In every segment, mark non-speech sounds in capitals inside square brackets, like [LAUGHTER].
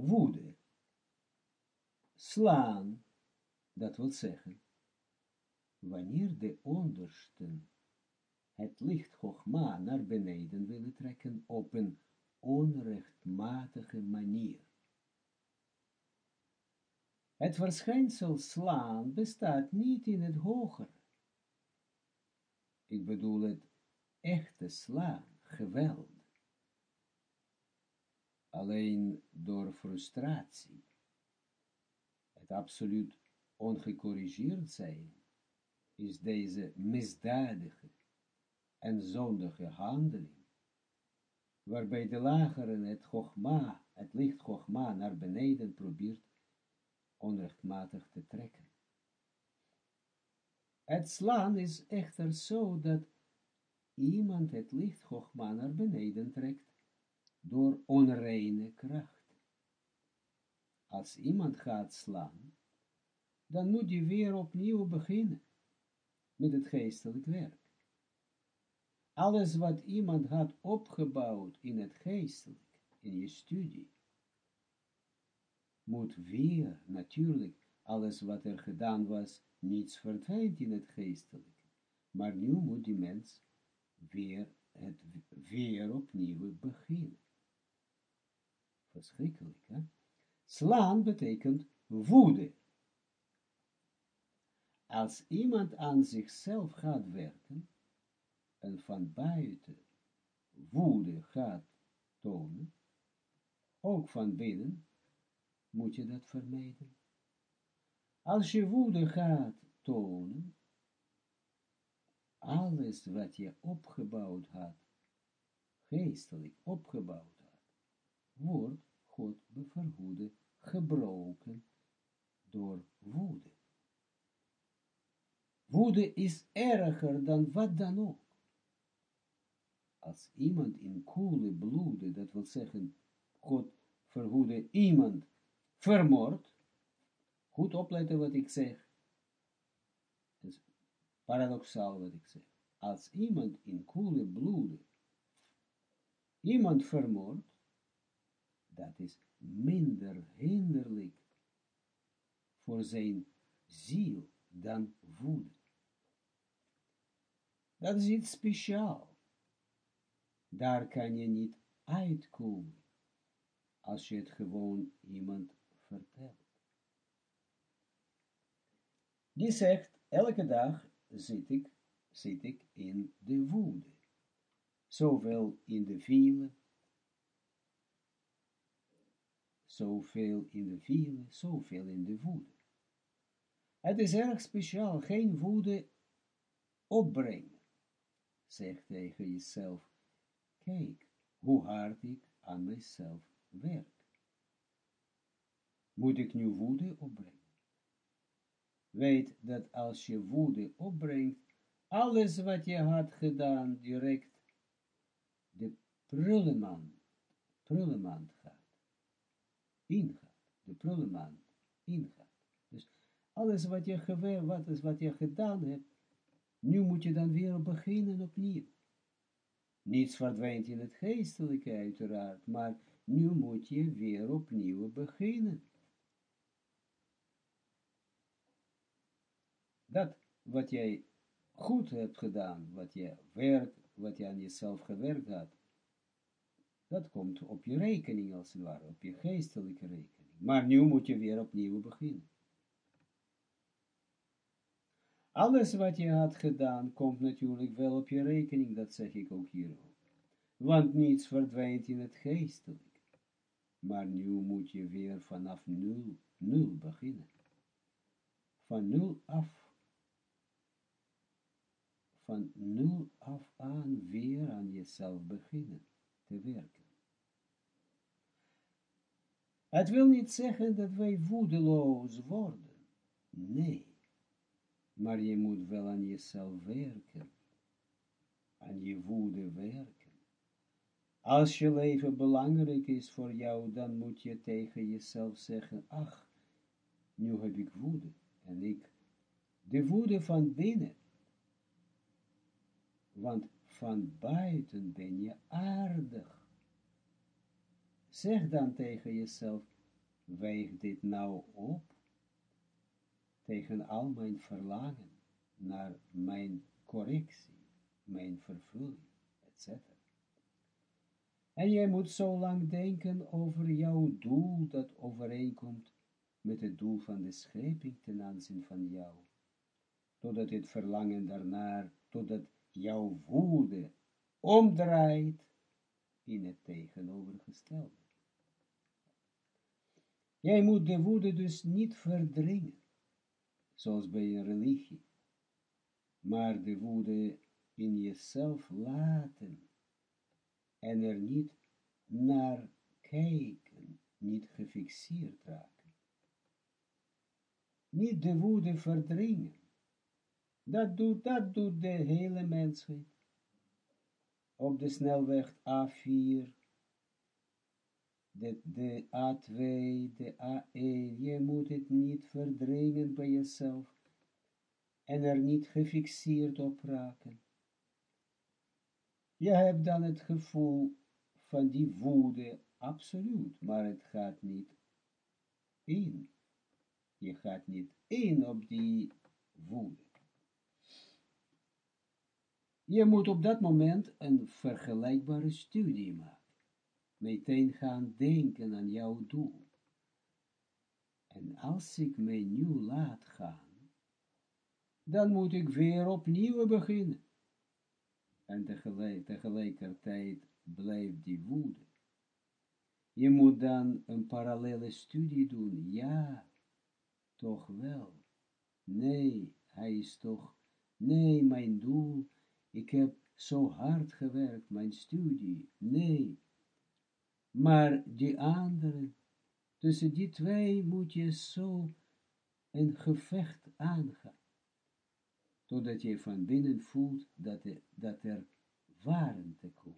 woede, slaan, dat wil zeggen, wanneer de ondersten het licht Chogma naar beneden willen trekken op een onrechtmatige manier. Het verschijnsel slaan bestaat niet in het hogere. Ik bedoel het echte slaan, geweld. Alleen door frustratie, het absoluut ongecorrigeerd zijn, is deze misdadige en zondige handeling, waarbij de lagere het Chogma, het licht Chogma naar beneden probeert onrechtmatig te trekken. Het slaan is echter zo dat iemand het licht Chogma naar beneden trekt door onreine kracht. Als iemand gaat slaan, dan moet je weer opnieuw beginnen met het geestelijk werk. Alles wat iemand had opgebouwd in het geestelijk, in je studie, moet weer, natuurlijk, alles wat er gedaan was, niets verdwijnt in het geestelijk. Maar nu moet die mens weer, het weer opnieuw beginnen. Verschrikkelijk, hè? Slaan betekent woede. Als iemand aan zichzelf gaat werken, en van buiten woede gaat tonen, ook van binnen, moet je dat vermijden. Als je woede gaat tonen, alles wat je opgebouwd had, geestelijk opgebouwd wordt God verhoede gebroken door woede. Woede is erger dan wat dan ook. Als iemand in koele bloeden, dat wil zeggen, God verhoede iemand vermoord, goed opletten wat ik zeg, het is paradoxaal wat ik zeg, als iemand in koele bloeden iemand vermoord, dat is minder hinderlijk voor zijn ziel dan woede. Dat is iets speciaals. Daar kan je niet uitkomen, als je het gewoon iemand vertelt. Die zegt, elke dag zit ik, zit ik in de woede. Zowel in de file, zoveel in de file, zoveel in de woede. Het is erg speciaal, geen woede opbrengen. Zeg tegen jezelf, kijk hoe hard ik aan mijzelf werk. Moet ik nu woede opbrengen? Weet dat als je woede opbrengt, alles wat je had gedaan direct de prullenmand, prullenmand ingaat, de prullenmand ingaat. Dus alles wat je wat is wat je gedaan hebt, nu moet je dan weer beginnen opnieuw. Niets verdwijnt in het geestelijke uiteraard, maar nu moet je weer opnieuw beginnen. Dat wat jij goed hebt gedaan, wat je werk, wat je aan jezelf gewerkt had, dat komt op je rekening als het ware, op je geestelijke rekening. Maar nu moet je weer opnieuw beginnen. Alles wat je had gedaan, komt natuurlijk wel op je rekening, dat zeg ik ook hier. Want niets verdwijnt in het geestelijk. Maar nu moet je weer vanaf nul, nul beginnen. Van nul af. Van nul af aan weer aan jezelf beginnen te werken. Het wil niet zeggen dat wij woedeloos worden. Nee maar je moet wel aan jezelf werken, aan je woede werken. Als je leven belangrijk is voor jou, dan moet je tegen jezelf zeggen, ach, nu heb ik woede, en ik, de woede van binnen, want van buiten ben je aardig. Zeg dan tegen jezelf, weeg dit nou op tegen al mijn verlangen naar mijn correctie, mijn vervulling, etc. En jij moet zo lang denken over jouw doel dat overeenkomt met het doel van de schepping ten aanzien van jou, totdat het verlangen daarnaar, totdat jouw woede omdraait in het tegenovergestelde. Jij moet de woede dus niet verdringen, zoals bij een religie, maar de woede in jezelf laten en er niet naar kijken, niet gefixeerd raken. Niet de woede verdringen. Dat doet, dat doet de hele mensheid. Op de snelweg A4, de, de A2, de A1, je moet het niet verdringen bij jezelf en er niet gefixeerd op raken. Je hebt dan het gevoel van die woede, absoluut, maar het gaat niet in. Je gaat niet in op die woede. Je moet op dat moment een vergelijkbare studie maken. Meteen gaan denken aan jouw doel. En als ik mij nu laat gaan, dan moet ik weer opnieuw beginnen en tegelijk, tegelijkertijd blijft die woede. Je moet dan een parallele studie doen, ja, toch wel. Nee, hij is toch, nee, mijn doel, ik heb zo hard gewerkt, mijn studie, nee. Maar die andere, tussen die twee moet je zo een gevecht aangaan totdat je van binnen voelt dat er, dat er komt.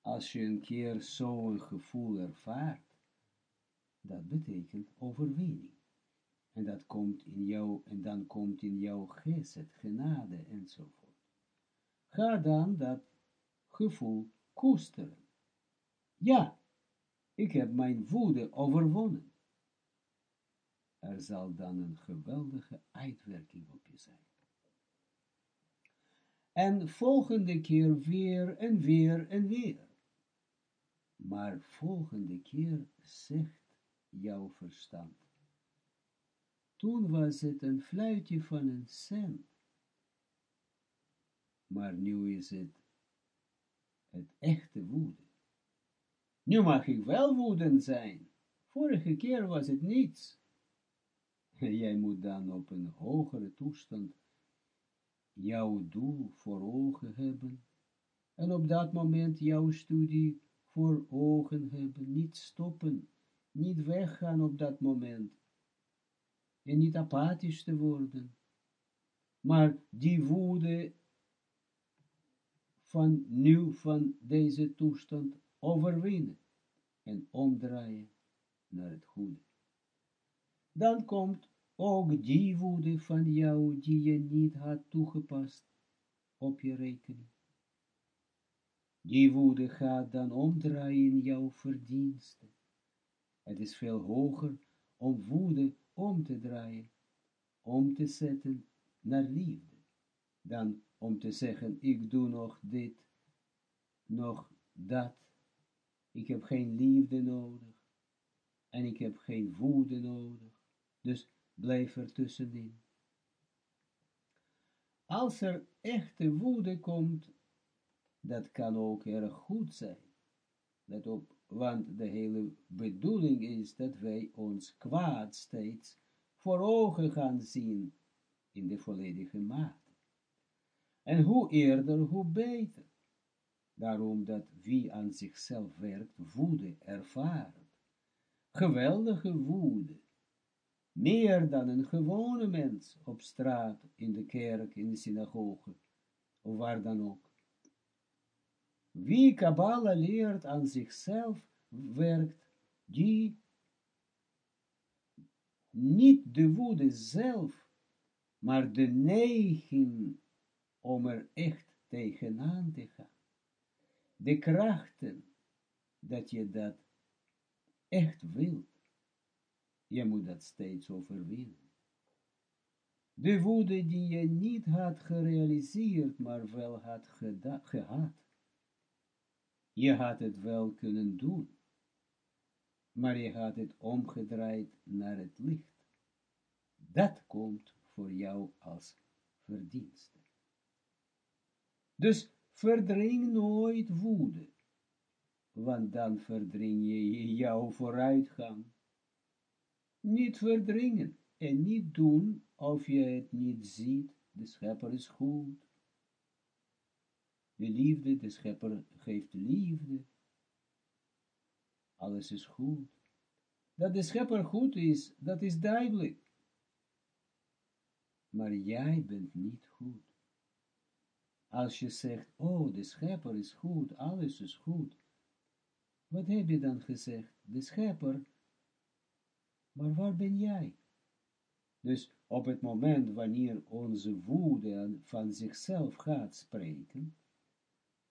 Als je een keer zo'n gevoel ervaart, dat betekent overwinning. En dat komt in jou, en dan komt in jouw geest genade enzovoort. Ga dan dat gevoel koesteren. Ja, ik heb mijn woede overwonnen er zal dan een geweldige uitwerking op je zijn. En volgende keer weer en weer en weer. Maar volgende keer zegt jouw verstand. Toen was het een fluitje van een cent. Maar nu is het het echte woede. Nu mag ik wel woedend zijn. Vorige keer was het niets. [LAUGHS] Jij moet dan op een hogere toestand jouw doel voor ogen hebben en op dat moment jouw studie voor ogen hebben, niet stoppen, niet weggaan op dat moment en niet apathisch te worden, maar die woede van nu, van deze toestand overwinnen en omdraaien naar het goede. Dan komt ook die woede van jou die je niet had toegepast op je rekening. Die woede gaat dan omdraaien in jouw verdiensten. Het is veel hoger om woede om te draaien, om te zetten naar liefde, dan om te zeggen, ik doe nog dit, nog dat, ik heb geen liefde nodig, en ik heb geen woede nodig, dus blijf er tussenin. Als er echte woede komt, dat kan ook erg goed zijn. Let op, want de hele bedoeling is dat wij ons kwaad steeds voor ogen gaan zien in de volledige mate. En hoe eerder, hoe beter. Daarom dat wie aan zichzelf werkt, woede ervaart. Geweldige woede meer dan een gewone mens op straat, in de kerk, in de synagoge, of waar dan ook. Wie Kabbalah leert aan zichzelf werkt, die niet de woede zelf, maar de neiging om er echt tegenaan te gaan. De krachten dat je dat echt wilt, je moet dat steeds overwinnen. De woede die je niet had gerealiseerd, maar wel had gehad. Je had het wel kunnen doen, maar je had het omgedraaid naar het licht. Dat komt voor jou als verdienste. Dus verdring nooit woede, want dan verdring je jouw vooruitgang. Niet verdringen en niet doen of je het niet ziet, de schepper is goed. De liefde, de schepper geeft liefde. Alles is goed. Dat de schepper goed is, dat is duidelijk. Maar jij bent niet goed. Als je zegt, oh, de schepper is goed, alles is goed. Wat heb je dan gezegd? De schepper. Maar waar ben jij? Dus op het moment wanneer onze woede van zichzelf gaat spreken,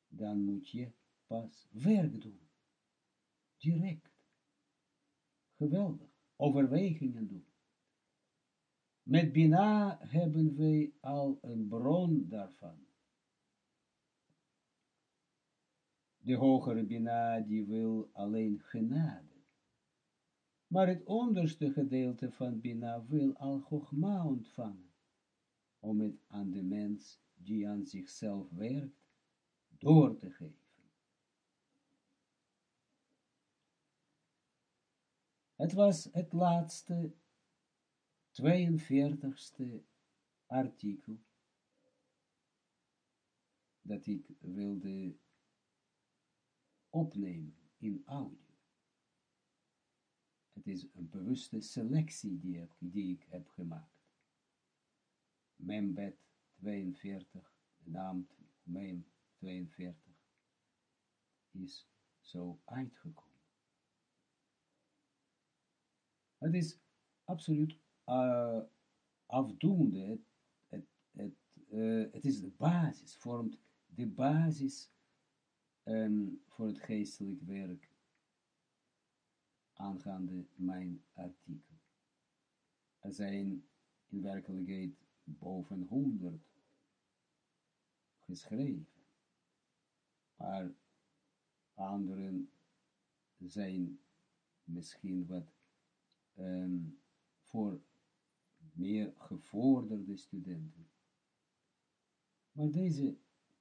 dan moet je pas werk doen. Direct. Geweldig. Overwegingen doen. Met Bina hebben wij al een bron daarvan. De hogere Bina die wil alleen genade. Maar het onderste gedeelte van Bina wil al Chogma ontvangen, om het aan de mens die aan zichzelf werkt, door te geven. Het was het laatste, 42ste artikel dat ik wilde opnemen in audio. Het is een bewuste selectie die, die ik heb gemaakt. Membed 42, de naam Mem 42, is zo uitgekomen. Het is absoluut uh, afdoende. Het, het, uh, het, is de basis, vormt de basis voor het geestelijk werk aangaande mijn artikel. Er zijn in werkelijkheid boven honderd geschreven, maar anderen zijn misschien wat um, voor meer gevorderde studenten. Maar deze,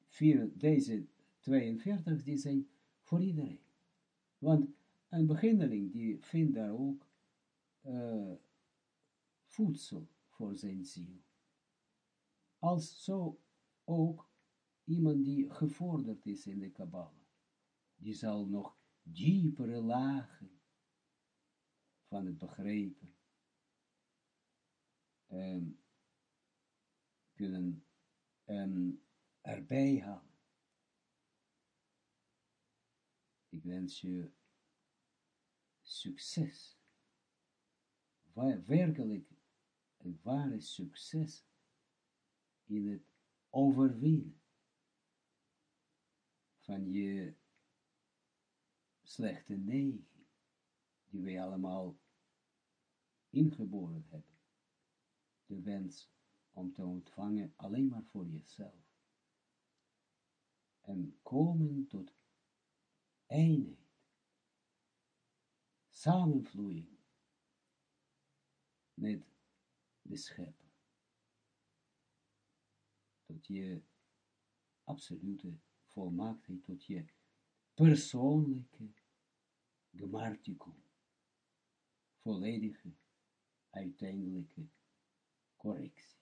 vier, deze 42, die zijn voor iedereen. Want een beginneling die vindt daar ook uh, voedsel voor zijn ziel. Als zo ook iemand die gevorderd is in de Kabbalah, die zal nog diepere lagen van het begrepen um, kunnen um, erbij halen. Ik wens je succes. Werkelijk een ware succes in het overwinnen van je slechte neiging, die wij allemaal ingeboren hebben. De wens om te ontvangen alleen maar voor jezelf. En komen tot eenheid samenvloeiing met de schepper. Tot je absolute volmaaktheid, tot je persoonlijke gemarticum, volledige, uiteindelijke correctie.